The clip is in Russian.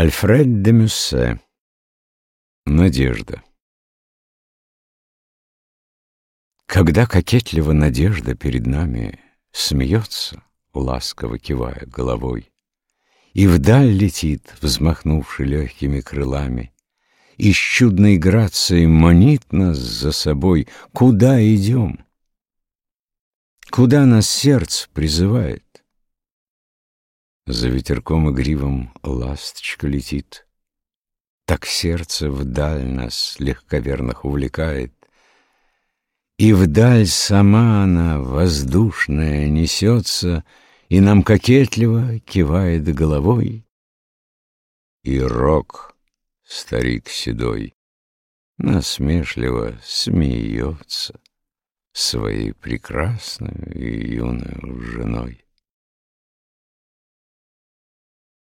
Альфред де Мюссе. Надежда. Когда кокетливо надежда перед нами Смеется, ласково кивая головой, И вдаль летит, взмахнувши легкими крылами, И с чудной грацией манит нас за собой, Куда идем? Куда нас сердце призывает? За ветерком игривым ласточка летит. Так сердце вдаль нас легковерных увлекает, И вдаль сама она, воздушная, несется, И нам кокетливо кивает головой. И рок, старик седой, насмешливо смеется Своей прекрасной и юной женой.